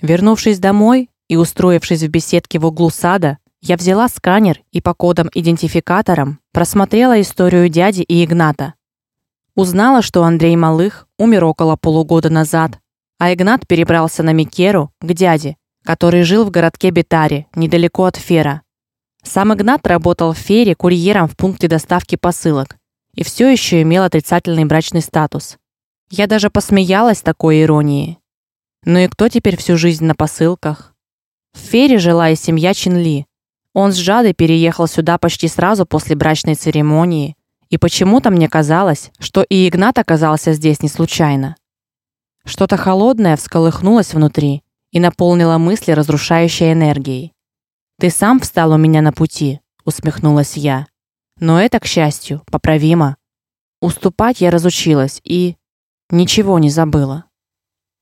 Вернувшись домой и устроившись в беседке в углу сада, я взяла сканер и по кодам-идентификаторам просмотрела историю дяди и Игната. Узнала, что Андрей Малых умер около полугода назад, а Игнат перебрался на Микеру к дяде, который жил в городке Бетаре, недалеко от Фера. Сам Игнат работал в Фере курьером в пункте доставки посылок и все еще имел отрицательный брачный статус. Я даже посмеялась такой иронии. Ну и кто теперь всю жизнь на посылках? В Фере жила и семья Чинли. Он с Жадой переехал сюда почти сразу после брачной церемонии, и почему-то мне казалось, что и Игнат оказался здесь не случайно. Что-то холодное всколыхнулось внутри и наполнило мысли разрушающей энергией. Ты сам встал у меня на пути, усмехнулась я. Но это, к счастью, поправимо. Уступать я разучилась и ничего не забыла.